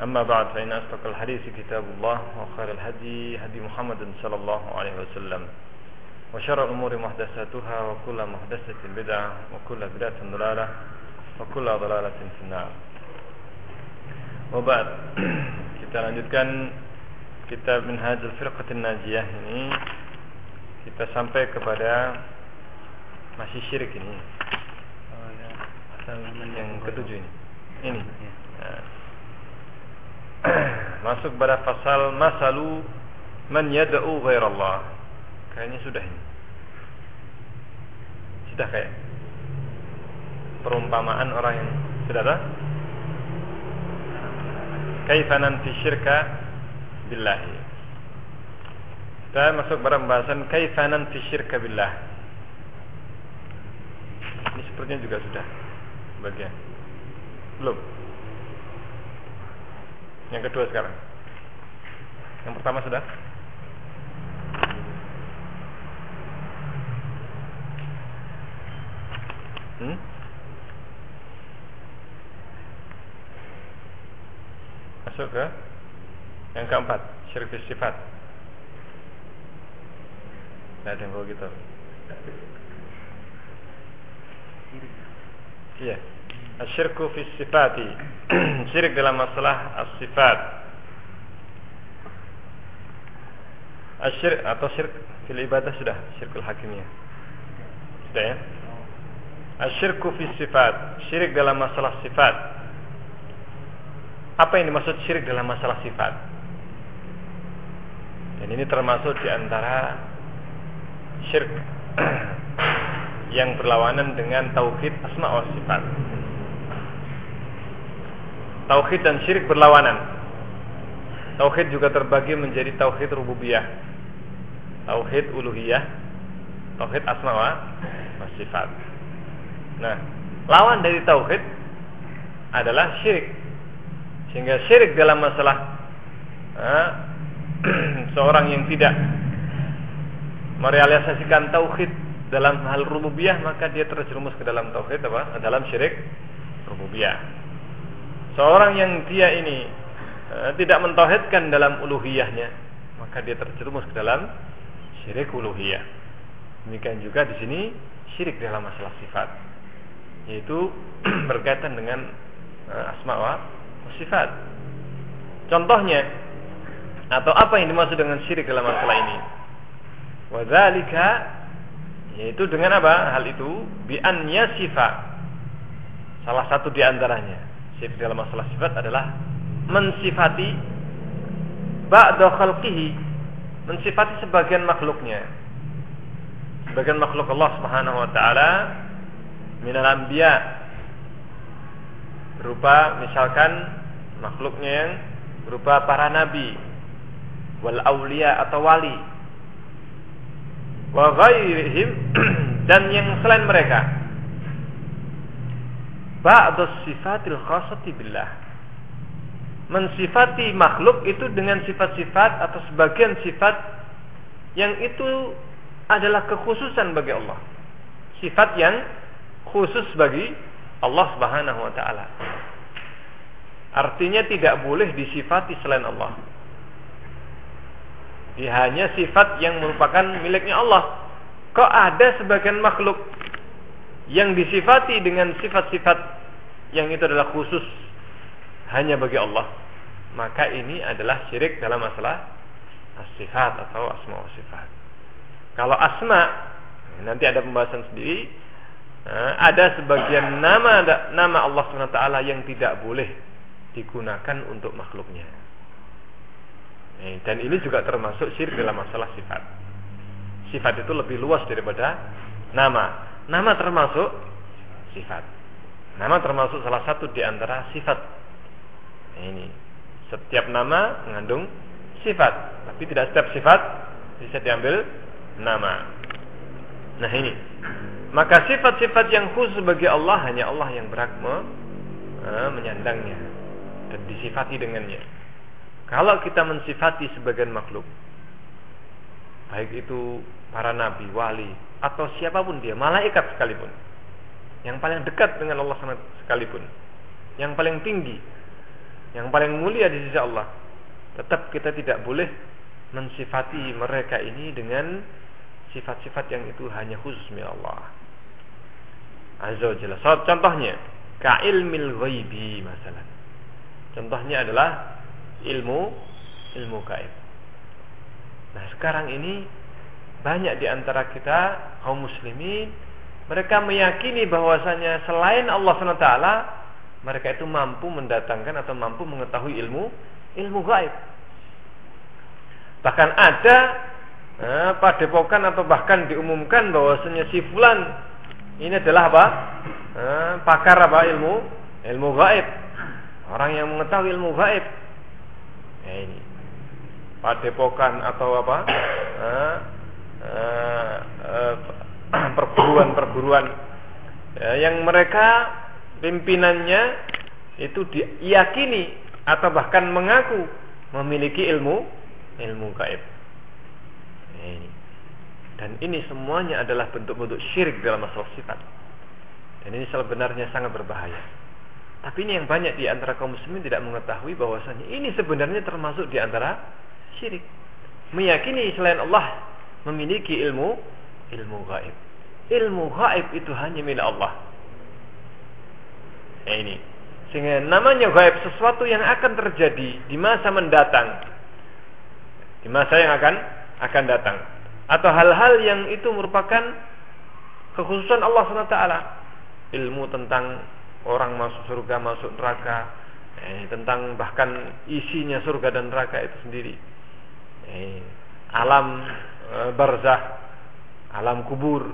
أما بعد فإن أصدق الحديث كتاب الله وخير الهدي هدي محمد صلى الله عليه وسلم. وشر الأمور محدثاتها وكل محدثة بدعة وكل بدعة ضلالة وكل ضلالة في النار. وبعد kita lanjutkan kitab Minhajul Firqatin Najiyah ini. Kita sampai kepada masih syirik ini. Oh, ya. Yang ketujuh ini. ini. Ya. Masuk pada pasal masalu man yad'u ghairallah. Kayaknya sudah ini. Sudah kayak perumpamaan orang yang sudah tak kaifa nanti syirka billahi. Kita masuk pada pembahasan kaifa nanti syirka billah ini sepertinya juga sudah bagian. Belum yang kedua sekarang. Yang pertama sudah. Hmm? masuk ke yang keempat syirik sifat. Tidak ada yang gitu Iya Asyirku fi sifati. Syirik dalam masalah as-sifat. Asyir atau syirik fil ibadah sudah Syirkul hakimiyah Sudah ya? Asyirku fi sifat. Syirik dalam masalah sifat. Apa yang dimaksud syirik dalam masalah sifat? Dan ini termasuk di antara Syirik Yang berlawanan dengan Tauhid asma wa sifat Tauhid dan syirik berlawanan Tauhid juga terbagi menjadi Tauhid rububiyah Tauhid uluhiyah Tauhid asma wa sifat Nah, lawan dari tauhid adalah syirik. Sehingga syirik dalam masalah eh, seorang yang tidak merealisasikan tauhid dalam hal rububiyah maka dia terjerumus ke dalam tauhid apa? Dalam syirik rububiyah. Seorang yang dia ini eh, tidak mentauhidkan dalam uluhiyahnya maka dia terjerumus ke dalam syirik uluhiyah. Demikian juga di sini syirik dalam masalah sifat yaitu berkaitan dengan uh, asma wa sifat. Contohnya atau apa yang dimaksud dengan syirik dalam masalah ini? Wadzalika yaitu dengan apa? Hal itu bi yasifa. Salah satu di antaranya syirik dalam masalah sifat adalah mensifati ba'da khalqihi, mensifati sebagian makhluknya. Sebagian makhluk Allah Subhanahu wa taala minal anbiya berupa misalkan makhluknya yang berupa para nabi wal aulia atau wali wa dan yang selain mereka ba'du sifatil khassati billah mensifati makhluk itu dengan sifat-sifat atau sebagian sifat yang itu adalah kekhususan bagi Allah sifat yang khusus bagi Allah Subhanahu wa taala. Artinya tidak boleh disifati selain Allah. Dia hanya sifat yang merupakan miliknya Allah. Kok ada sebagian makhluk yang disifati dengan sifat-sifat yang itu adalah khusus hanya bagi Allah? Maka ini adalah syirik dalam masalah as-sifat atau asma wa sifat. Kalau asma nanti ada pembahasan sendiri eh, ada sebagian nama nama Allah SWT yang tidak boleh digunakan untuk makhluknya. Eh, dan ini juga termasuk syirik dalam masalah sifat. Sifat itu lebih luas daripada nama. Nama termasuk sifat. Nama termasuk salah satu di antara sifat. Ini setiap nama mengandung sifat, tapi tidak setiap sifat bisa diambil nama. Nah ini, maka sifat-sifat yang khusus bagi Allah hanya Allah yang berhak eh, menyandangnya dan disifati dengannya. Kalau kita mensifati sebagian makhluk, baik itu para nabi, wali, atau siapa pun dia, malaikat sekalipun, yang paling dekat dengan Allah sekalipun, yang paling tinggi, yang paling mulia di sisi Allah, tetap kita tidak boleh mensifati mereka ini dengan sifat-sifat yang itu hanya khusus milik Allah. Azza Jalla. Contohnya, ka ilmil ghaibi masalah. Contohnya adalah ilmu ilmu gaib. Nah, sekarang ini banyak di antara kita kaum muslimin mereka meyakini bahwasanya selain Allah SWT mereka itu mampu mendatangkan atau mampu mengetahui ilmu ilmu gaib. Bahkan ada eh, padepokan atau bahkan diumumkan bahwasanya si fulan ini adalah apa? Eh, pakar apa ilmu ilmu gaib. Orang yang mengetahui ilmu gaib. Ya ini. Padepokan atau apa? Eh, eh, eh, perguruan-perguruan eh, yang mereka pimpinannya itu diyakini atau bahkan mengaku memiliki ilmu ilmu gaib. Dan ini semuanya adalah bentuk-bentuk syirik dalam masalah sifat. Dan ini sebenarnya sangat berbahaya. Tapi ini yang banyak di antara kaum muslimin tidak mengetahui bahwasanya ini sebenarnya termasuk di antara syirik. Meyakini selain Allah memiliki ilmu ilmu gaib. Ilmu gaib itu hanya milik Allah. Nah, ini. Sehingga namanya gaib sesuatu yang akan terjadi di masa mendatang. Di masa yang akan akan datang. Atau hal-hal yang itu merupakan kekhususan Allah SWT. Ilmu tentang orang masuk surga, masuk neraka. Eh, tentang bahkan isinya surga dan neraka itu sendiri. Eh, alam barzah, alam kubur.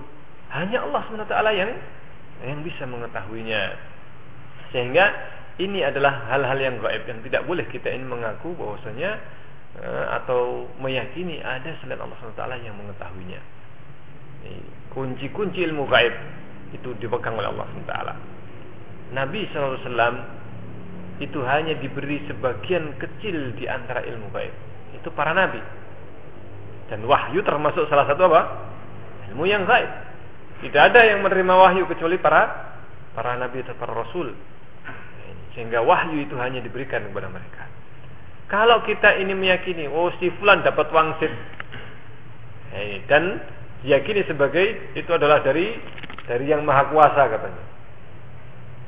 Hanya Allah SWT yang yang bisa mengetahuinya. Sehingga ini adalah hal-hal yang gaib yang tidak boleh kita ini mengaku bahwasanya eh, atau meyakini ada selain Allah SWT yang mengetahuinya. Kunci-kunci ilmu gaib itu dipegang oleh Allah SWT. Nabi SAW itu hanya diberi sebagian kecil di antara ilmu gaib. Itu para nabi. Dan wahyu termasuk salah satu apa? Ilmu yang gaib. Tidak ada yang menerima wahyu kecuali para para nabi atau para rasul. Sehingga wahyu itu hanya diberikan kepada mereka. Kalau kita ini meyakini, oh si fulan dapat wangsit. Eh, dan diyakini sebagai itu adalah dari dari yang maha kuasa katanya.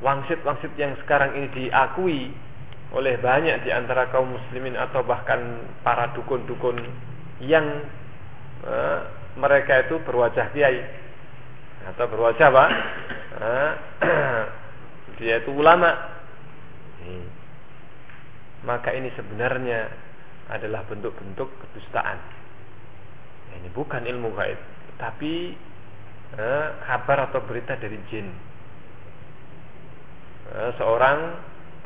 Wangsit-wangsit yang sekarang ini diakui oleh banyak di antara kaum muslimin atau bahkan para dukun-dukun yang eh, mereka itu berwajah kiai atau berwajah apa? Eh, dia itu ulama. Maka ini sebenarnya adalah bentuk-bentuk kedustaan. Ini bukan ilmu gaib, tapi eh, kabar atau berita dari jin. Eh, seorang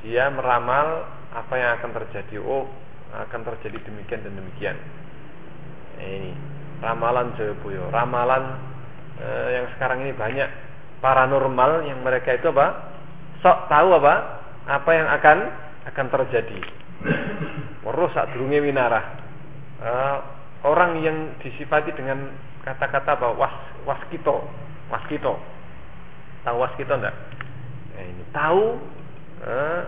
dia meramal apa yang akan terjadi. Oh, akan terjadi demikian dan demikian. Ini ramalan Joyoboyo, ramalan eh, yang sekarang ini banyak paranormal yang mereka itu apa? Sok tahu apa? apa yang akan akan terjadi. Merusak durunge winarah. Uh, orang yang disifati dengan kata-kata bahwa was waskito, waskito. Tahu waskito enggak? Nah, ini tahu uh,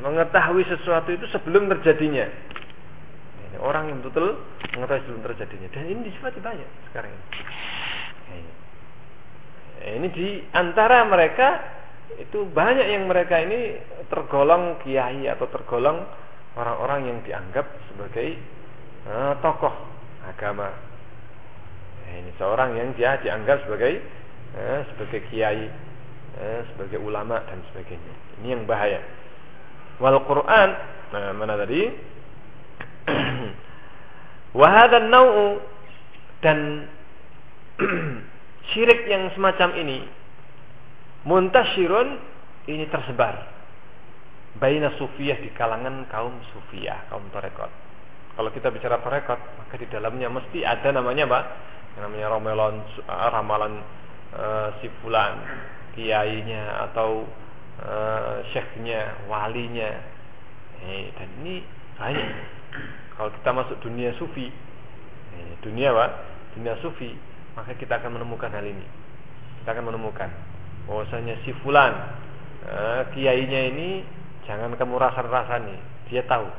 mengetahui sesuatu itu sebelum terjadinya. Orang yang betul mengetahui sebelum terjadinya. Dan ini disifati banyak sekarang ini. Nah, ini di antara mereka itu banyak yang mereka ini tergolong kiai atau tergolong orang-orang yang dianggap sebagai uh, tokoh agama. Nah, ini seorang yang dia dianggap sebagai uh, sebagai kiai, uh, sebagai ulama dan sebagainya. Ini yang bahaya. Wal Quran, nah mana tadi? Wahada nau'u dan syirik yang semacam ini muntashirun ini tersebar baina sufiyah di kalangan kaum sufiyah, kaum torekot. Kalau kita bicara torekot, maka di dalamnya mesti ada namanya apa? Yang namanya romelon, eh, ramalan uh, si fulan, kiainya atau uh, syekhnya, walinya. Eh, dan ini banyak. Kalau kita masuk dunia sufi, eh, dunia apa? Dunia sufi, maka kita akan menemukan hal ini. Kita akan menemukan bahwasanya si fulan, uh, kiainya ini Jangan kamu rasa-rasani, dia tahu.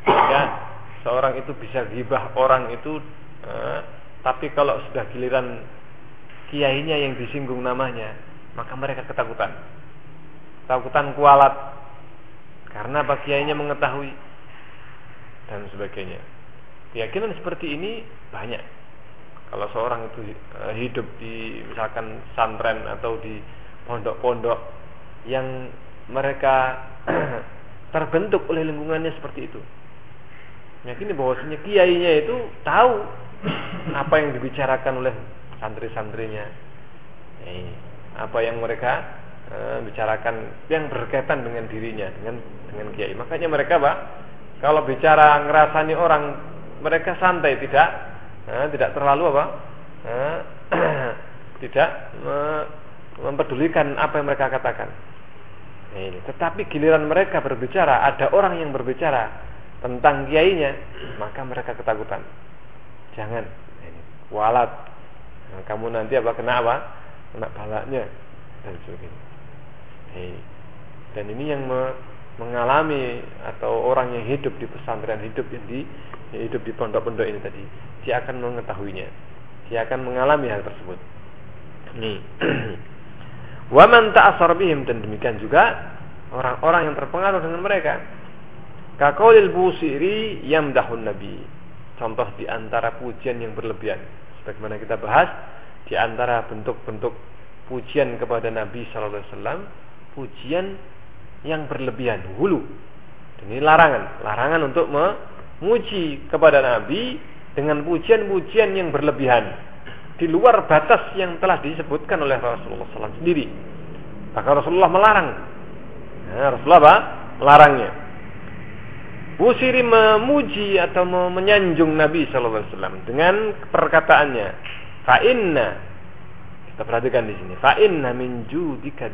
Sehingga seorang itu bisa gibah orang itu, eh, tapi kalau sudah giliran kiainya yang disinggung namanya, maka mereka ketakutan. Ketakutan kualat. Karena apa kiainya mengetahui dan sebagainya. Keyakinan seperti ini banyak. Kalau seorang itu eh, hidup di misalkan santren atau di pondok-pondok yang mereka terbentuk oleh lingkungannya seperti itu. Yakini bahwasanya kiainya itu tahu apa yang dibicarakan oleh santri-santrinya. Eh, apa yang mereka eh, bicarakan yang berkaitan dengan dirinya, dengan dengan kiai. Makanya mereka, Pak, kalau bicara ngerasani orang, mereka santai, tidak eh, tidak terlalu apa? Eh, tidak mempedulikan apa yang mereka katakan. Nah, ini. Tetapi giliran mereka berbicara, ada orang yang berbicara tentang kiainya, maka mereka ketakutan. Jangan. Nah, ini. Walat. Nah, kamu nanti apa kena apa? Kena balaknya dan sebagainya. Dan ini yang me mengalami atau orang yang hidup di pesantren hidup di hidup di pondok-pondok ini tadi, dia akan mengetahuinya. Dia akan mengalami hal tersebut. Nih. Waman ta'asar bihim dan demikian juga orang-orang yang terpengaruh dengan mereka. Kaqaulil busiri yamdahun nabi. Contoh di antara pujian yang berlebihan. Sebagaimana kita bahas di antara bentuk-bentuk pujian kepada Nabi sallallahu alaihi wasallam, pujian yang berlebihan, hulu. Ini larangan, larangan untuk memuji kepada Nabi dengan pujian-pujian yang berlebihan di luar batas yang telah disebutkan oleh Rasulullah SAW sendiri. Maka Rasulullah melarang. Ya, Rasulullah apa? Melarangnya. Busiri memuji atau menyanjung Nabi SAW dengan perkataannya, Fa'inna kita perhatikan di sini. Fa'inna min judika.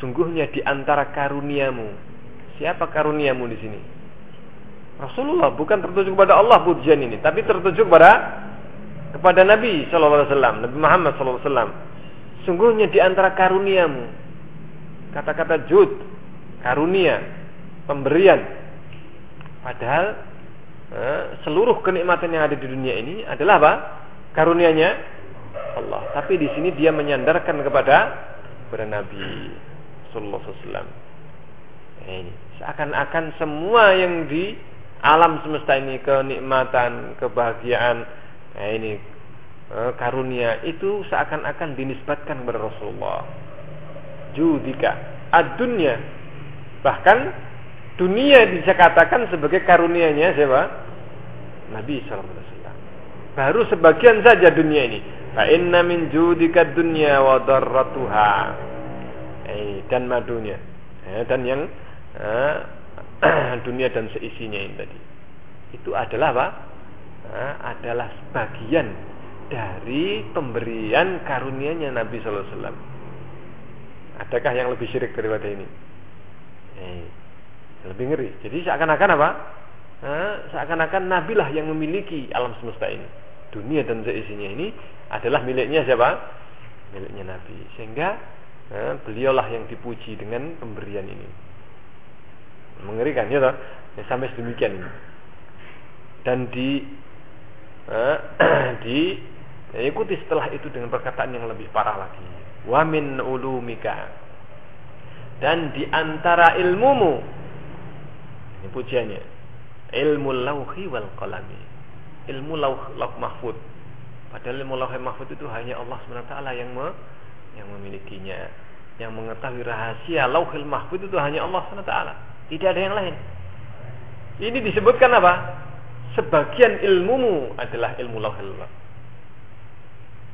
Sungguhnya di antara karuniamu. Siapa karuniamu di sini? Rasulullah bukan tertuju kepada Allah pujian ini, tapi tertuju kepada kepada Nabi Shallallahu Alaihi Wasallam, Nabi Muhammad Shallallahu Alaihi Wasallam. Sungguhnya di antara karuniamu, kata-kata jud, karunia, pemberian. Padahal eh, seluruh kenikmatan yang ada di dunia ini adalah apa? Karunianya Allah. Tapi di sini dia menyandarkan kepada kepada Nabi Wasallam. ini seakan-akan semua yang di alam semesta ini kenikmatan, kebahagiaan, nah ini eh, karunia itu seakan-akan dinisbatkan kepada Rasulullah. Judika ad-dunya. Bahkan dunia bisa katakan sebagai karunianya siapa? Nabi sallallahu alaihi. Baru sebagian saja dunia ini. Fa inna min judika dunya wa darratuha. Eh, dan madunya. Eh, dan yang eh, dunia dan seisinya ini tadi. Itu adalah apa? Nah, adalah sebagian dari pemberian karunia-Nya Nabi Sallallahu Alaihi Wasallam. Adakah yang lebih syirik daripada ini? Eh, lebih ngeri. Jadi seakan-akan apa? Nah, seakan-akan Nabi lah yang memiliki alam semesta ini. Dunia dan seisinya ini adalah miliknya siapa? Miliknya Nabi. Sehingga nah, beliaulah yang dipuji dengan pemberian ini mengerikan ya toh ya, sampai sedemikian dan di eh, di ya, ikuti setelah itu dengan perkataan yang lebih parah lagi wamin ulumika dan di antara ilmumu pujiannya. Ilmu lauhi wal qalami. Ilmu lauh, lauh mahfud. Padahal ilmu lauh mahfud itu hanya Allah SWT yang me, yang memilikinya. Yang mengetahui rahasia lauhil mahfud itu hanya Allah SWT. Tidak ada yang lain. Ini disebutkan apa? Sebagian ilmumu adalah ilmu lauhil mahfud.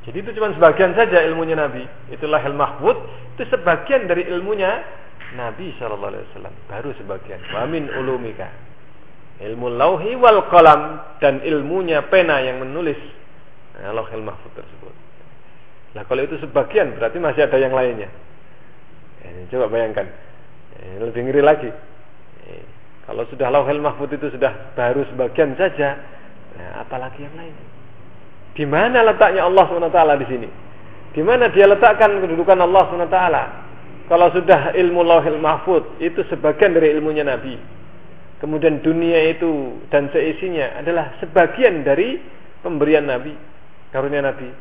Jadi itu cuma sebagian saja ilmunya Nabi. Itulah ilmu mahfud. Itu sebagian dari ilmunya Nabi Shallallahu Alaihi Wasallam. Baru sebagian. Wamin ulumika. Ilmu lauhi wal kolam dan ilmunya pena yang menulis nah, lauhil mahfud tersebut. Nah kalau itu sebagian berarti masih ada yang lainnya. Ini coba bayangkan. Ini lebih ngeri lagi. Kalau sudah lauhil mahfud itu sudah baru sebagian saja, nah, apalagi yang lainnya. Di mana letaknya Allah SWT di sini? Di mana dia letakkan kedudukan Allah SWT? Kalau sudah ilmu lauhil mahfud, itu sebagian dari ilmunya Nabi. Kemudian dunia itu dan seisinya adalah sebagian dari pemberian Nabi, karunia Nabi.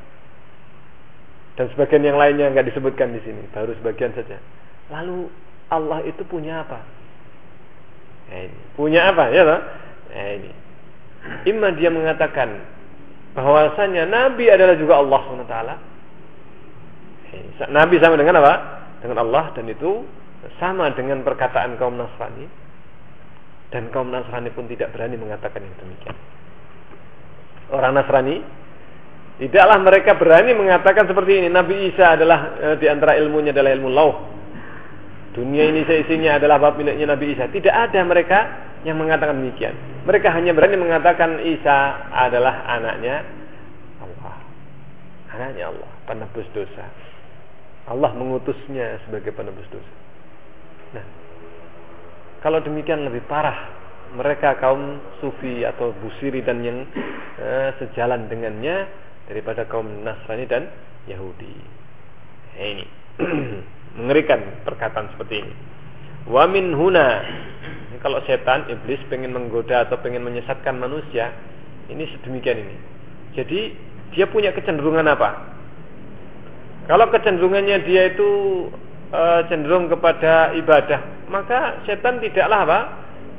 Dan sebagian yang lainnya nggak disebutkan di sini, baru sebagian saja. Lalu Allah itu punya apa? Nah, ini. Punya apa ya Nah, ini. Imma dia mengatakan bahwasanya Nabi adalah juga Allah SWT. Nabi sama dengan apa? Dengan Allah dan itu sama dengan perkataan kaum Nasrani dan kaum Nasrani pun tidak berani mengatakan yang demikian. Orang Nasrani tidaklah mereka berani mengatakan seperti ini. Nabi Isa adalah e, di antara ilmunya adalah ilmu lauh. Dunia ini seisinya adalah bab miliknya Nabi Isa. Tidak ada mereka yang mengatakan demikian. Mereka hanya berani mengatakan Isa adalah anaknya Allah. Anaknya Allah, penebus dosa. Allah mengutusnya sebagai penebus dosa. Nah, kalau demikian lebih parah mereka kaum sufi atau busiri dan yang eh, sejalan dengannya daripada kaum Nasrani dan Yahudi. Ini mengerikan perkataan seperti ini. Wa min huna kalau setan, iblis pengen menggoda atau pengen menyesatkan manusia, ini sedemikian ini. Jadi dia punya kecenderungan apa? Kalau kecenderungannya dia itu e, cenderung kepada ibadah, maka setan tidaklah apa?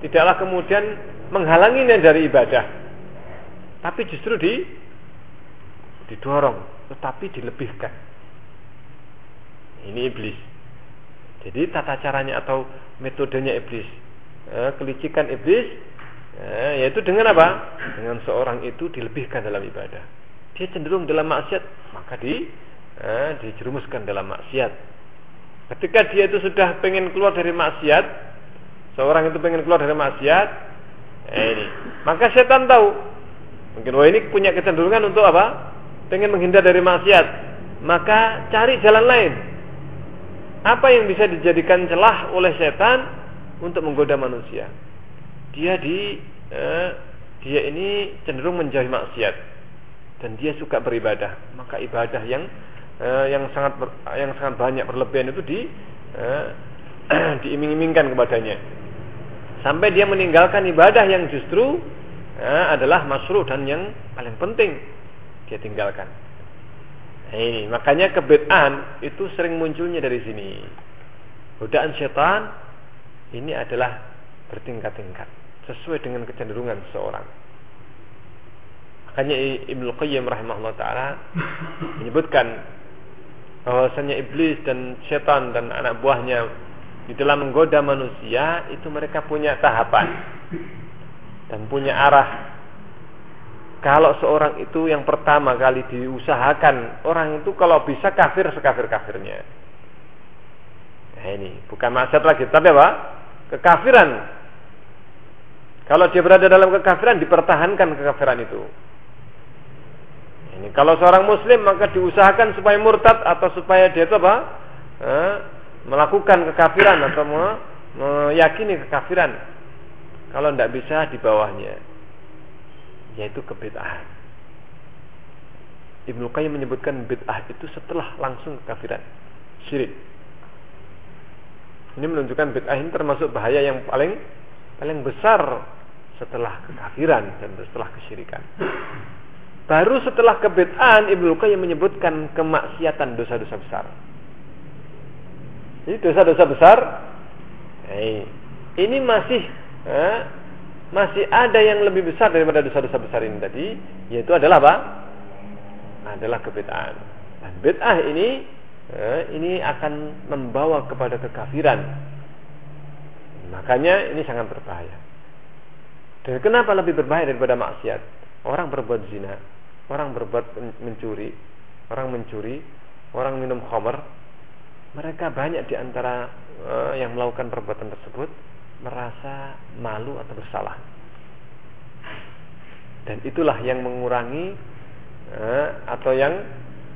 Tidaklah kemudian menghalanginya dari ibadah. Tapi justru di didorong, tetapi dilebihkan. Ini iblis. Jadi tata caranya atau metodenya iblis eh, kelicikan iblis eh, yaitu dengan apa? Dengan seorang itu dilebihkan dalam ibadah. Dia cenderung dalam maksiat, maka di eh, dijerumuskan dalam maksiat. Ketika dia itu sudah pengen keluar dari maksiat, seorang itu pengen keluar dari maksiat, eh, ini, maka setan tahu, mungkin wah ini punya kecenderungan untuk apa? Pengen menghindar dari maksiat, maka cari jalan lain. Apa yang bisa dijadikan celah oleh setan untuk menggoda manusia. Dia di eh, dia ini cenderung menjauhi maksiat dan dia suka beribadah. Maka ibadah yang eh, yang sangat ber, yang sangat banyak berlebihan itu di eh, diiming-imingkan kepadanya. Sampai dia meninggalkan ibadah yang justru eh, adalah masruh dan yang paling penting dia tinggalkan. Nah, ini makanya kebedaan itu sering munculnya dari sini. Godaan setan ini adalah bertingkat-tingkat sesuai dengan kecenderungan seseorang. Makanya Ibnu Qayyim rahimahullah taala menyebutkan bahwasanya iblis dan setan dan anak buahnya di dalam menggoda manusia itu mereka punya tahapan dan punya arah. Kalau seorang itu yang pertama kali diusahakan orang itu kalau bisa kafir sekafir kafirnya. Nah ini bukan maksud lagi, tapi apa? kekafiran. Kalau dia berada dalam kekafiran, dipertahankan kekafiran itu. Ini kalau seorang muslim maka diusahakan supaya murtad atau supaya dia itu apa? Eh, melakukan kekafiran atau meyakini kekafiran. Kalau tidak bisa di bawahnya, yaitu kebid'ahan. Ibnu Qayyim menyebutkan bid'ah itu setelah langsung kekafiran, syirik. Ini menunjukkan bid'ah ini termasuk bahaya yang paling paling besar setelah kekafiran dan setelah kesyirikan. Baru setelah kebid'ahan Ibnu Qayyim menyebutkan kemaksiatan dosa-dosa besar. Ini dosa-dosa besar. Eh, ini masih eh, masih ada yang lebih besar daripada dosa-dosa besar ini tadi, yaitu adalah apa? Adalah kebid'ahan. Dan bid'ah ini eh, ini akan membawa kepada kekafiran. Makanya ini sangat berbahaya. Dan kenapa lebih berbahaya daripada maksiat? Orang berbuat zina, orang berbuat mencuri, orang mencuri, orang minum khamr, mereka banyak di antara uh, yang melakukan perbuatan tersebut merasa malu atau bersalah. Dan itulah yang mengurangi uh, atau yang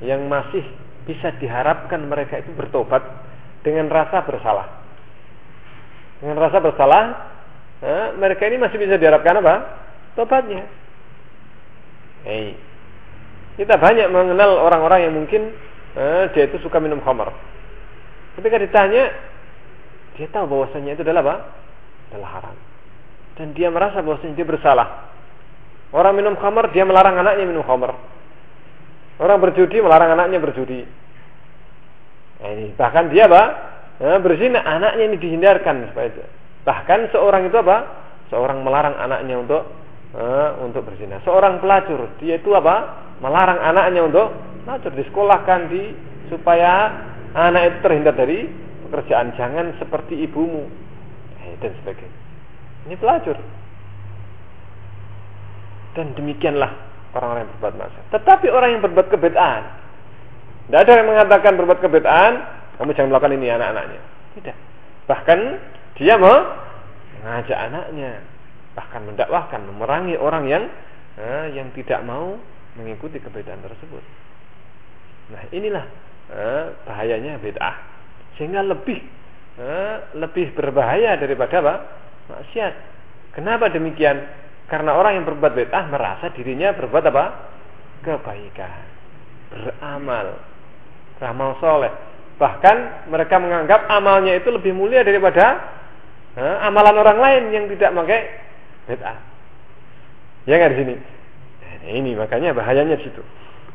yang masih bisa diharapkan mereka itu bertobat dengan rasa bersalah. Dengan rasa bersalah, uh, mereka ini masih bisa diharapkan apa? Tobatnya. Hey, kita banyak mengenal orang-orang yang mungkin eh, dia itu suka minum khamar. Ketika ditanya, dia tahu bahwasanya itu adalah apa? Adalah haram. Dan dia merasa bahwasanya dia bersalah. Orang minum khamar, dia melarang anaknya minum khamar. Orang berjudi melarang anaknya berjudi. Nah, ini bahkan dia apa? Eh, berzina, anaknya ini dihindarkan supaya bahkan seorang itu apa? Seorang melarang anaknya untuk eh, untuk berzina. Seorang pelacur, dia itu apa? melarang anaknya untuk pelacur disekolahkan di supaya anak itu terhindar dari pekerjaan jangan seperti ibumu eh, dan sebagainya. Ini pelacur. Dan demikianlah orang-orang yang berbuat maksiat. Tetapi orang yang berbuat kebedaan. Tidak ada yang mengatakan berbuat kebedaan kamu jangan melakukan ini anak-anaknya. Tidak. Bahkan dia mau mengajak anaknya. Bahkan mendakwahkan memerangi orang yang eh, yang tidak mau mengikuti kebedaan tersebut. Nah inilah eh, bahayanya bid'ah. Sehingga lebih lebih berbahaya daripada apa maksiat. Kenapa demikian? Karena orang yang berbuat bid'ah merasa dirinya berbuat apa kebaikan, beramal, beramal soleh. Bahkan mereka menganggap amalnya itu lebih mulia daripada eh, amalan orang lain yang tidak pakai bid'ah. Ya nggak di sini? Nah, ini makanya bahayanya di situ.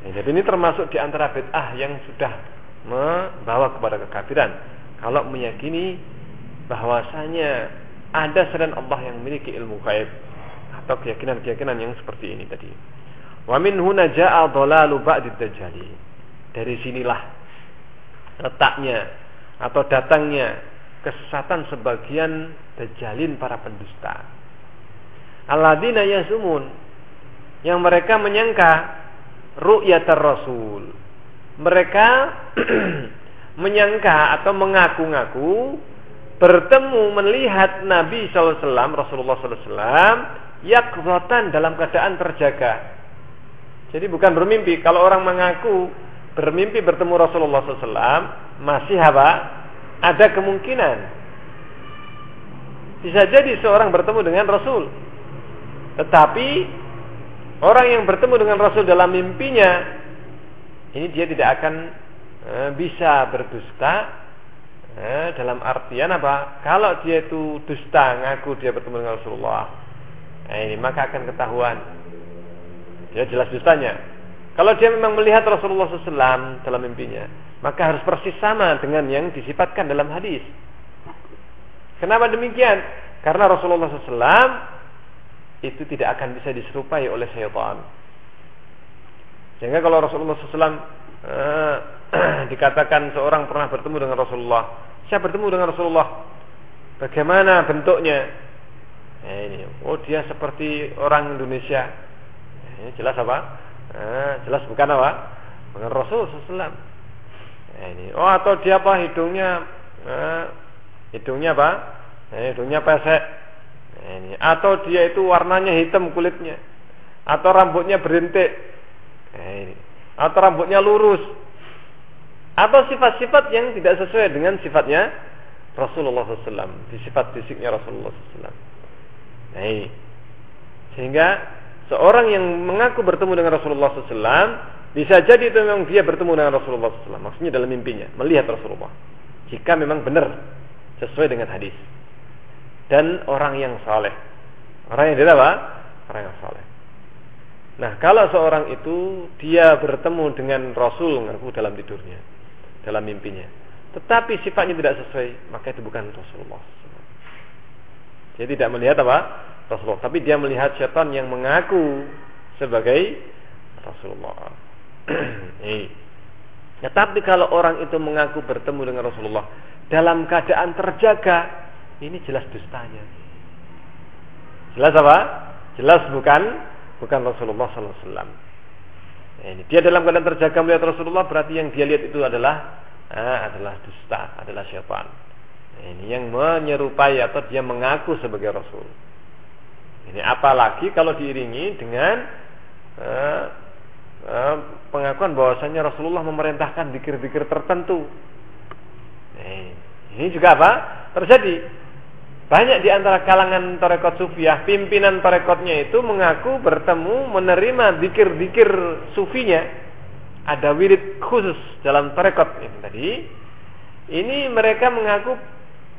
Nah, jadi ini termasuk di antara bid'ah yang sudah membawa kepada kekafiran. Kalau meyakini bahwasanya ada selain Allah yang memiliki ilmu gaib atau keyakinan-keyakinan yang seperti ini tadi. Wa min huna ja'a dhalalu dajjali. Dari sinilah letaknya atau datangnya kesesatan sebagian dajjalin para pendusta. Alladzina yasumun yang mereka menyangka ru'yatar rasul. Mereka menyangka atau mengaku-ngaku bertemu melihat Nabi SAW Rasulullah SAW yakrotan dalam keadaan terjaga. Jadi bukan bermimpi. Kalau orang mengaku bermimpi bertemu Rasulullah SAW masih apa? Ada kemungkinan. Bisa jadi seorang bertemu dengan Rasul. Tetapi Orang yang bertemu dengan Rasul dalam mimpinya, ini dia tidak akan e, bisa berdusta e, dalam artian apa? Kalau dia itu dusta, ngaku dia bertemu dengan Rasulullah, nah ini maka akan ketahuan. Dia jelas dustanya. Kalau dia memang melihat Rasulullah SAW dalam mimpinya, maka harus persis sama dengan yang disifatkan dalam hadis. Kenapa demikian? Karena Rasulullah SAW itu tidak akan bisa diserupai oleh syaitan. Sehingga kalau Rasulullah SAW eh, dikatakan seorang pernah bertemu dengan Rasulullah, saya bertemu dengan Rasulullah, bagaimana bentuknya? Eh, ini, oh dia seperti orang Indonesia. Eh, jelas apa? Eh, jelas bukan apa? Bukan Rasul SAW. Eh, ini, oh atau dia apa hidungnya? Eh, hidungnya apa? Eh, hidungnya pesek ini. Atau dia itu warnanya hitam kulitnya. Atau rambutnya berintik. Ini. Atau rambutnya lurus. Atau sifat-sifat yang tidak sesuai dengan sifatnya Rasulullah SAW. Di sifat fisiknya Rasulullah SAW. Nah. Sehingga seorang yang mengaku bertemu dengan Rasulullah SAW bisa jadi itu memang dia bertemu dengan Rasulullah SAW. Maksudnya dalam mimpinya melihat Rasulullah. Jika memang benar sesuai dengan hadis dan orang yang saleh. Orang yang tidak apa? Orang yang saleh. Nah, kalau seorang itu dia bertemu dengan Rasul ngaku dalam tidurnya, dalam mimpinya, tetapi sifatnya tidak sesuai, maka itu bukan Rasulullah. Dia tidak melihat apa? Rasulullah, tapi dia melihat setan yang mengaku sebagai Rasulullah. ya, tapi kalau orang itu mengaku bertemu dengan Rasulullah dalam keadaan terjaga, ini jelas dustanya. Jelas apa? Jelas bukan bukan Rasulullah Sallallahu Alaihi Wasallam. Nah, ini dia dalam keadaan terjaga melihat Rasulullah berarti yang dia lihat itu adalah eh, adalah dusta, adalah syaitan. Nah, ini yang menyerupai atau dia mengaku sebagai Rasul. Ini apalagi kalau diiringi dengan eh, eh, pengakuan bahwasanya Rasulullah memerintahkan dikir-dikir tertentu. Nah, ini juga apa? Terjadi banyak di antara kalangan tarekat sufiah, pimpinan tarekatnya itu mengaku bertemu menerima dikir-dikir sufinya. Ada wirid khusus dalam tarekat ini tadi. Ini mereka mengaku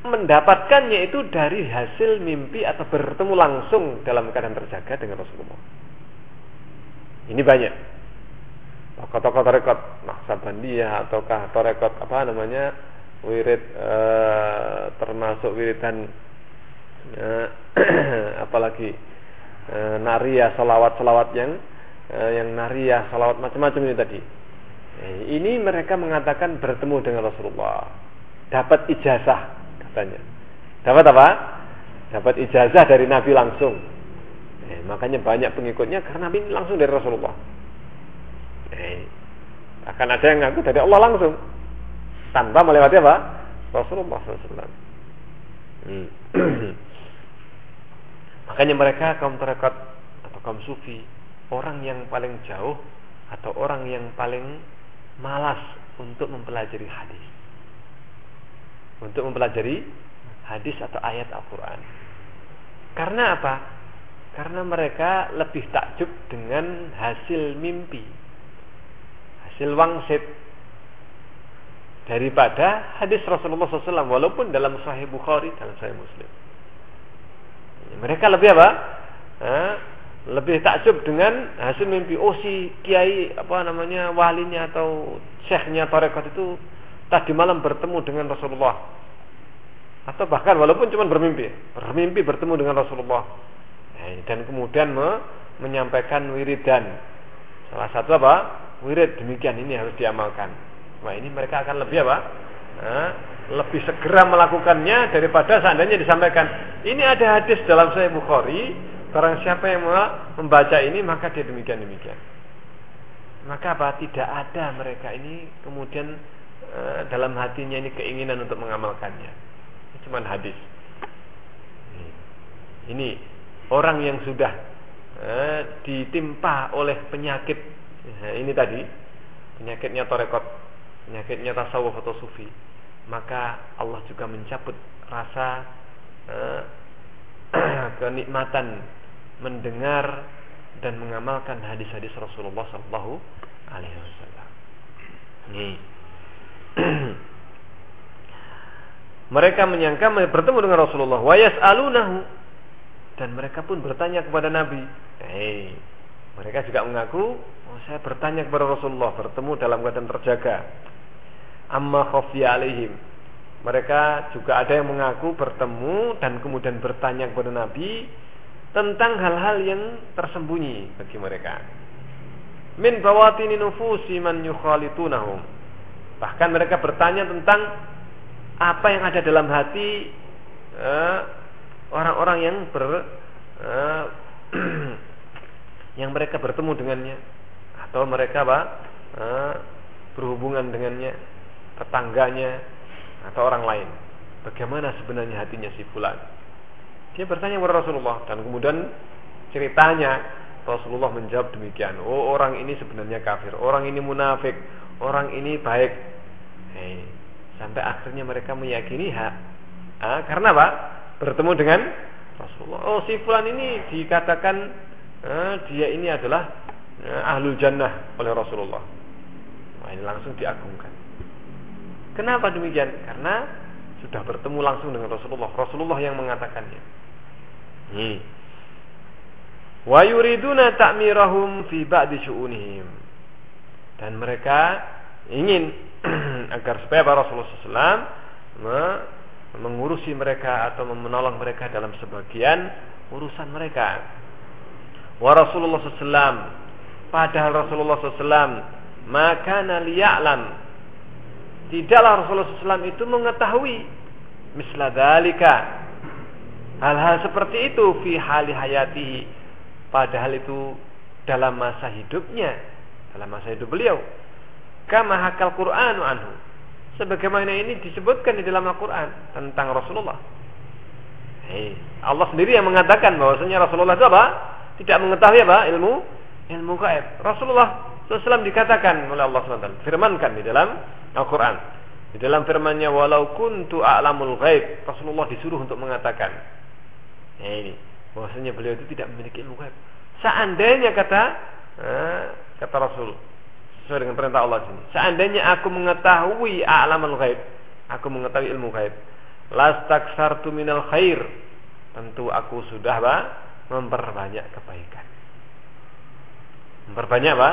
mendapatkannya itu dari hasil mimpi atau bertemu langsung dalam keadaan terjaga dengan Rasulullah. Ini banyak. Tokoh-tokoh tarekat Naksabandiyah ataukah tarekat apa namanya wirid e, termasuk wiridan Eh, apalagi e, naria salawat-salawat yang e, yang naria salawat macam-macam ini tadi. ini mereka mengatakan bertemu dengan Rasulullah, dapat ijazah katanya. Dapat apa? Dapat ijazah dari Nabi langsung. Eh, makanya banyak pengikutnya karena Nabi langsung dari Rasulullah. Eh, akan ada yang ngaku dari Allah langsung tanpa melewati apa? Rasulullah SAW. Hmm. Makanya mereka kaum tarekat atau kaum sufi, orang yang paling jauh atau orang yang paling malas untuk mempelajari hadis. Untuk mempelajari hadis atau ayat Al-Quran. Karena apa? Karena mereka lebih takjub dengan hasil mimpi. Hasil wangsit. Daripada hadis Rasulullah SAW. Walaupun dalam Sahih Bukhari, dalam Sahih Muslim. Mereka lebih apa? Eh, lebih takjub dengan hasil mimpi. Oh si kiai apa namanya walinya atau syekhnya tarekat itu tadi malam bertemu dengan Rasulullah. Atau bahkan walaupun cuma bermimpi bermimpi bertemu dengan Rasulullah. Eh, dan kemudian me, menyampaikan wiridan. Salah satu apa? Wirid demikian ini harus diamalkan. Wah ini mereka akan lebih apa eh, lebih segera melakukannya daripada seandainya disampaikan ini ada hadis dalam Sahih Bukhari barang siapa yang membaca ini maka dia demikian demikian maka apa? Tidak ada mereka ini kemudian e, dalam hatinya ini keinginan untuk mengamalkannya. Ini cuma hadis. Ini orang yang sudah e, ditimpa oleh penyakit. Ini tadi penyakitnya torekot penyakitnya tasawuf atau sufi maka Allah juga mencabut rasa eh, kenikmatan mendengar dan mengamalkan hadis-hadis Rasulullah Sallallahu Alaihi Wasallam. Mereka menyangka bertemu dengan Rasulullah wa yas'alunahu dan mereka pun bertanya kepada Nabi. Hei, mereka juga mengaku, oh, saya bertanya kepada Rasulullah, bertemu dalam keadaan terjaga amma khafya alaihim. Mereka juga ada yang mengaku bertemu dan kemudian bertanya kepada Nabi tentang hal-hal yang tersembunyi bagi mereka. Min bawatini nufusi man yukhalitunahum. Bahkan mereka bertanya tentang apa yang ada dalam hati eh, orang-orang uh, yang ber uh, yang mereka bertemu dengannya atau mereka apa uh, berhubungan dengannya tetangganya atau orang lain. Bagaimana sebenarnya hatinya si fulan? Dia bertanya kepada Rasulullah dan kemudian ceritanya Rasulullah menjawab demikian. Oh orang ini sebenarnya kafir, orang ini munafik, orang ini baik. Hey, sampai akhirnya mereka meyakini hak. Ah, karena apa? Bertemu dengan Rasulullah. Oh si fulan ini dikatakan ah, dia ini adalah ah, ahlul jannah oleh Rasulullah. Wah, ini langsung diagungkan. Kenapa demikian? Karena sudah bertemu langsung dengan Rasulullah. Rasulullah yang mengatakannya. Hmm. Wa yuriduna ta'mirahum fi ba'di syu'unihim. Dan mereka ingin agar supaya Rasulullah SAW mengurusi mereka atau menolong mereka dalam sebagian urusan mereka. Wa Rasulullah SAW padahal Rasulullah SAW maka liya'lam tidaklah Rasulullah SAW itu mengetahui misla dalika hal-hal seperti itu fi hali hayatihi. Padahal itu dalam masa hidupnya dalam masa hidup beliau. Kama hakal Qur'anu anhu. Sebagaimana ini disebutkan di dalam Al-Qur'an tentang Rasulullah. Hey, Allah sendiri yang mengatakan bahwasanya Rasulullah itu apa? Tidak mengetahui apa? Ilmu ilmu gaib. Rasulullah SAW dikatakan oleh Allah SWT firmankan di dalam Al-Quran. Di dalam firmannya walau kuntu a'lamul ghaib Rasulullah disuruh untuk mengatakan. Ya ini. Bahwasanya beliau itu tidak memiliki ilmu gaib seandainya kata eh, kata Rasul sesuai dengan perintah Allah sini seandainya aku mengetahui a'lamul ghaib aku mengetahui ilmu gaib lastaksartu minal khair tentu aku sudah apa memperbanyak kebaikan. Memperbanyak apa?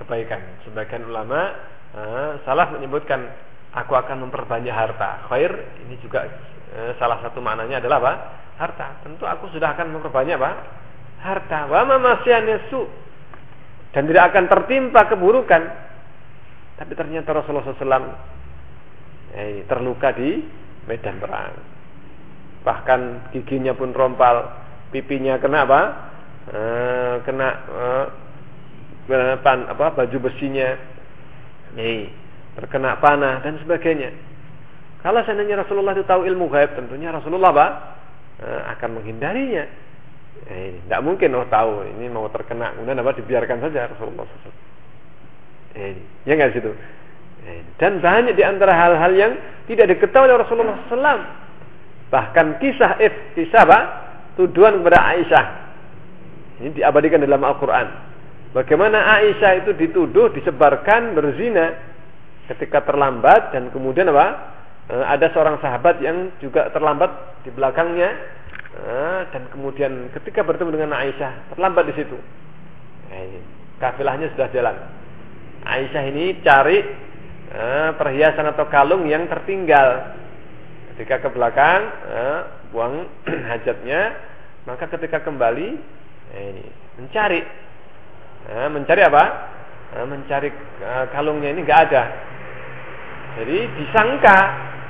Kebaikan. Sebagian ulama uh, salah menyebutkan aku akan memperbanyak harta. Khair ini juga uh, salah satu maknanya adalah apa? Harta. Tentu aku sudah akan memperbanyak apa? Harta. Wa su dan tidak akan tertimpa keburukan. Tapi ternyata Rasulullah SAW eh, terluka di medan perang. Bahkan giginya pun rompal, pipinya kena apa? Eh, kena eh, apa baju besinya nih terkena panah dan sebagainya. Kalau seandainya Rasulullah itu tahu ilmu gaib, tentunya Rasulullah apa? Eh, akan menghindarinya. Eh, tidak mungkin oh tahu ini mau terkena, kemudian apa dibiarkan saja Rasulullah SAW. Eh, ya nggak situ. Eh, dan banyak di antara hal-hal yang tidak diketahui oleh Rasulullah SAW. Bahkan kisah if, kisah apa? Tuduhan kepada Aisyah. Ini diabadikan dalam Al-Quran. Bagaimana Aisyah itu dituduh disebarkan berzina ketika terlambat dan kemudian apa? E, ada seorang sahabat yang juga terlambat di belakangnya e, dan kemudian ketika bertemu dengan Aisyah terlambat di situ. E, kafilahnya sudah jalan. Aisyah ini cari perhiasan atau kalung yang tertinggal. Ketika ke belakang buang hajatnya, maka ketika kembali ini mencari Nah, mencari apa? Nah, mencari uh, kalungnya ini nggak ada. Jadi disangka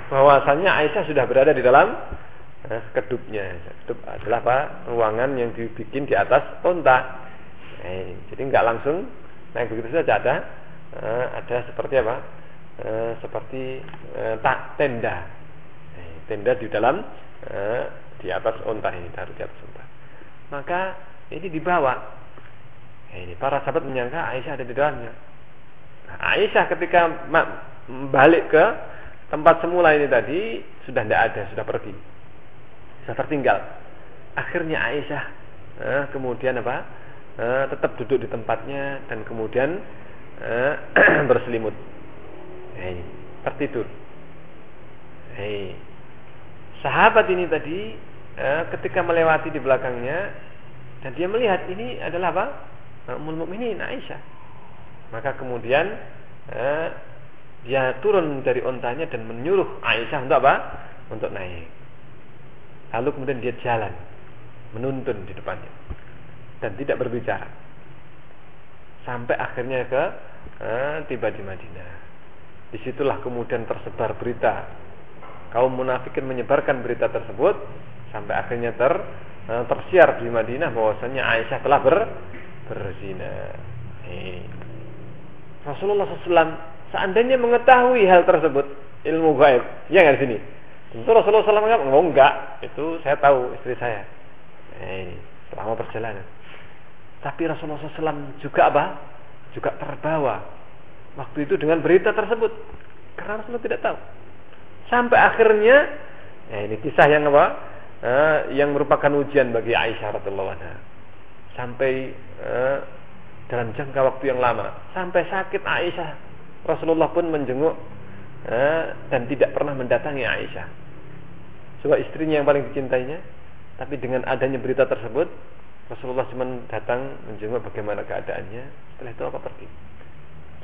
bahwasannya Aisyah sudah berada di dalam kedupnya. Kedup adalah apa? Ruangan yang dibikin di atas onta. Eh, jadi nggak langsung naik begitu saja ada ada seperti apa? Seperti tak tenda. Eh, tenda di dalam di atas onta ini taruh di atas onta. Maka ini dibawa ini para sahabat menyangka Aisyah ada di dalamnya. Nah, Aisyah ketika balik ke tempat semula ini tadi sudah tidak ada, sudah pergi, sudah tertinggal. Akhirnya Aisyah eh, kemudian apa? Eh, tetap duduk di tempatnya dan kemudian eh, berselimut, hey, tertidur. Hey. Sahabat ini tadi eh, ketika melewati di belakangnya dan dia melihat ini adalah apa? Ummul Mukminin Aisyah. Maka kemudian eh, dia turun dari ontanya dan menyuruh Aisyah untuk apa? Untuk naik. Lalu kemudian dia jalan menuntun di depannya dan tidak berbicara sampai akhirnya ke eh, tiba di Madinah. Di situlah kemudian tersebar berita kaum munafikin menyebarkan berita tersebut sampai akhirnya ter eh, tersiar di Madinah bahwasanya Aisyah telah ber berzina. Eh. Rasulullah SAW seandainya mengetahui hal tersebut ilmu gaib, ya nggak di sini. Tentu Rasulullah SAW mengatakan, oh enggak, itu saya tahu istri saya. Eh, selama perjalanan. Tapi Rasulullah SAW juga apa? Juga terbawa waktu itu dengan berita tersebut. Karena Rasulullah tidak tahu. Sampai akhirnya, eh, ini kisah yang apa? Eh, yang merupakan ujian bagi Aisyah radhiallahu anha sampai eh, dalam jangka waktu yang lama. Sampai sakit Aisyah. Rasulullah pun menjenguk eh, dan tidak pernah mendatangi Aisyah. Sebab istrinya yang paling dicintainya. Tapi dengan adanya berita tersebut Rasulullah cuma datang menjenguk bagaimana keadaannya. Setelah itu apa pergi?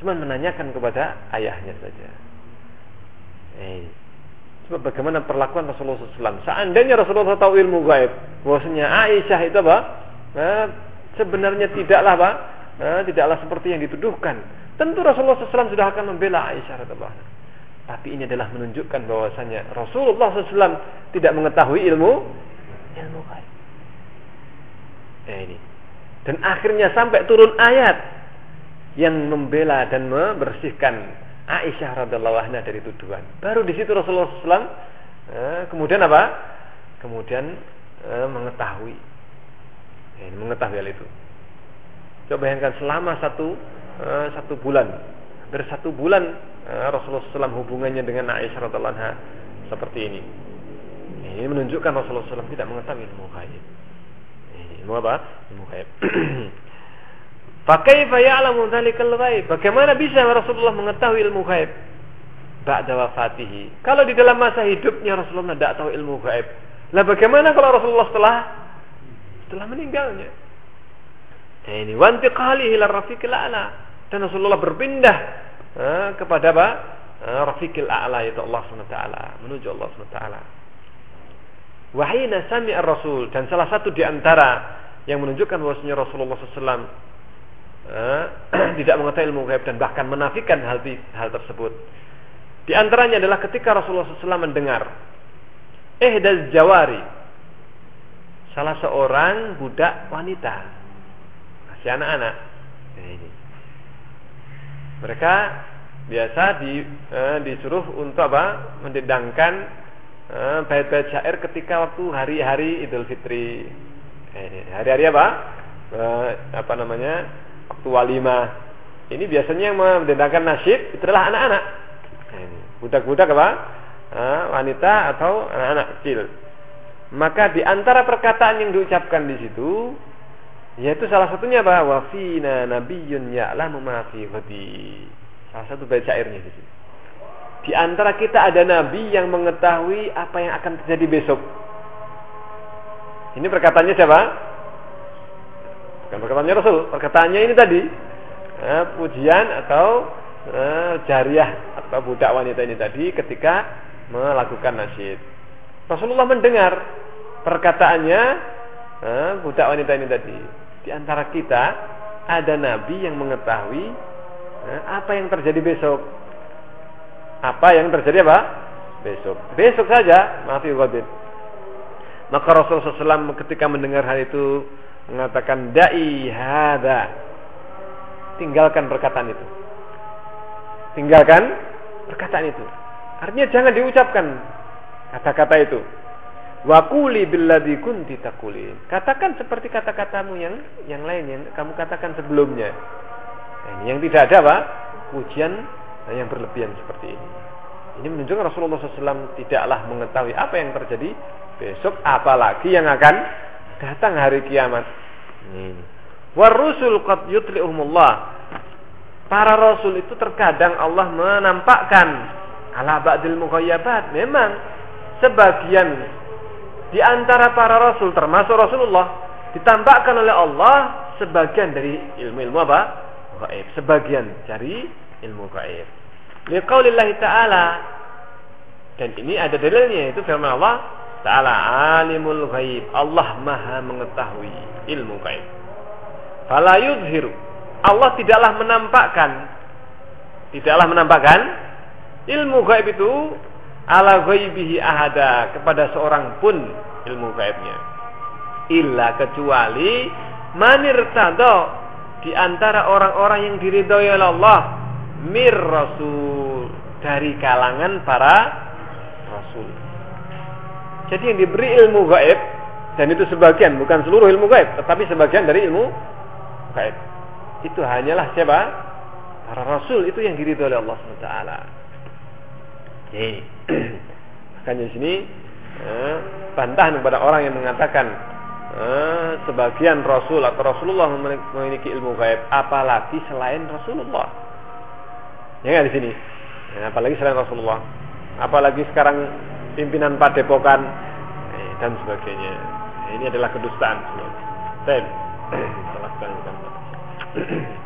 Cuma menanyakan kepada ayahnya saja. Eh, Sebab bagaimana perlakuan Rasulullah SAW. Seandainya Rasulullah tahu ilmu gaib, bahwasanya Aisyah itu apa? Nah, sebenarnya tidaklah apa? Nah, tidaklah seperti yang dituduhkan. Tentu Rasulullah SAW sudah akan membela Aisyah radhiallahu Tapi ini adalah menunjukkan bahwasanya Rasulullah SAW tidak mengetahui ilmu ilmu gaib. Eh, ini. Dan akhirnya sampai turun ayat yang membela dan membersihkan Aisyah radhiallahu anha dari tuduhan. Baru di situ Rasulullah SAW kemudian apa? Kemudian mengetahui, eh, mengetahui hal itu. Coba bayangkan selama satu eh, satu bulan, hampir satu bulan eh, Rasulullah SAW hubungannya dengan Aisyah radhiallahu anha seperti ini. Ini menunjukkan Rasulullah SAW tidak mengetahui ilmu gaib. Ilmu apa? Ilmu gaib. Fakaifa ya'lamu dzalikal ghaib? Bagaimana bisa Rasulullah mengetahui ilmu gaib? Ba'da wafatihi. Kalau di dalam masa hidupnya Rasulullah tidak tahu ilmu gaib. Lah bagaimana kalau Rasulullah setelah setelah meninggalnya? Ini wantiqalihi ila rafiqil a'la. Dan Rasulullah berpindah eh, kepada apa? Eh, rafiqil a'la yaitu Allah SWT menuju Allah SWT. Wahina sami'a Rasul dan salah satu di antara yang menunjukkan bahwasanya Rasulullah SAW eh, tidak mengetahui ilmu gaib dan bahkan menafikan hal hal tersebut. Di antaranya adalah ketika Rasulullah SAW mendengar Ehdaz Jawari salah seorang budak wanita. Masih anak-anak. Nah, ini. Mereka biasa di, eh, disuruh untuk apa? Mendendangkan eh, bait-bait syair ketika waktu hari-hari Idul Fitri. Eh, hari-hari apa? Eh, apa namanya? Waktu walimah. Ini biasanya yang mendendangkan nasyid itu adalah anak-anak. Budak-budak apa? wanita atau anak-anak kecil. Maka di antara perkataan yang diucapkan di situ yaitu salah satunya apa? Wa fina nabiyyun ya'lamu ma fi Salah satu bait syairnya di situ. Di antara kita ada nabi yang mengetahui apa yang akan terjadi besok. Ini perkataannya siapa? Bukan perkataannya Rasul, perkataannya ini tadi eh, pujian atau eh, jariah atau budak wanita ini tadi ketika melakukan nasyid. Rasulullah mendengar perkataannya eh, budak wanita ini tadi. Di antara kita ada nabi yang mengetahui eh, apa yang terjadi besok. Apa yang terjadi apa? Besok. Besok saja, maaf ya Maka Rasulullah SAW ketika mendengar hal itu mengatakan dai hada. Tinggalkan perkataan itu. Tinggalkan perkataan itu. Artinya jangan diucapkan kata-kata itu. Wakuli billadzi kunti. Katakan seperti kata-katamu yang yang lain yang kamu katakan sebelumnya. Nah, ini yang tidak ada apa? Pujian yang berlebihan seperti ini. Ini menunjukkan Rasulullah SAW tidaklah mengetahui apa yang terjadi besok, apalagi yang akan datang hari kiamat. Warusul qad yutli'uhumullah. Para rasul itu terkadang Allah menampakkan ala ba'dil mughayyabat. Memang sebagian di antara para rasul termasuk Rasulullah ditampakkan oleh Allah sebagian dari ilmu-ilmu apa? Gaib. Sebagian dari ilmu gaib. Liqaulillahi ta'ala dan ini ada dalilnya itu firman Allah Ta'ala alimul ghaib. Allah maha mengetahui ilmu gaib. Fala yudhiru. Allah tidaklah menampakkan tidaklah menampakkan ilmu gaib itu ala ghaibihi ahada kepada seorang pun ilmu gaibnya. Illa kecuali manir tado di antara orang-orang yang diridhoi oleh Allah mir rasul dari kalangan para rasul. Jadi yang diberi ilmu gaib dan itu sebagian bukan seluruh ilmu gaib, tetapi sebagian dari ilmu gaib. Itu hanyalah siapa? Para rasul itu yang diridhoi oleh Allah SWT. Jadi, makanya di sini eh, bantahan kepada orang yang mengatakan eh, sebagian rasul atau Rasulullah memiliki ilmu gaib, apalagi selain Rasulullah. Ya di sini. Ya, apalagi selain Rasulullah. Apalagi sekarang pimpinan padepokan eh, dan sebagainya. Ini adalah kedustaan semua. Dan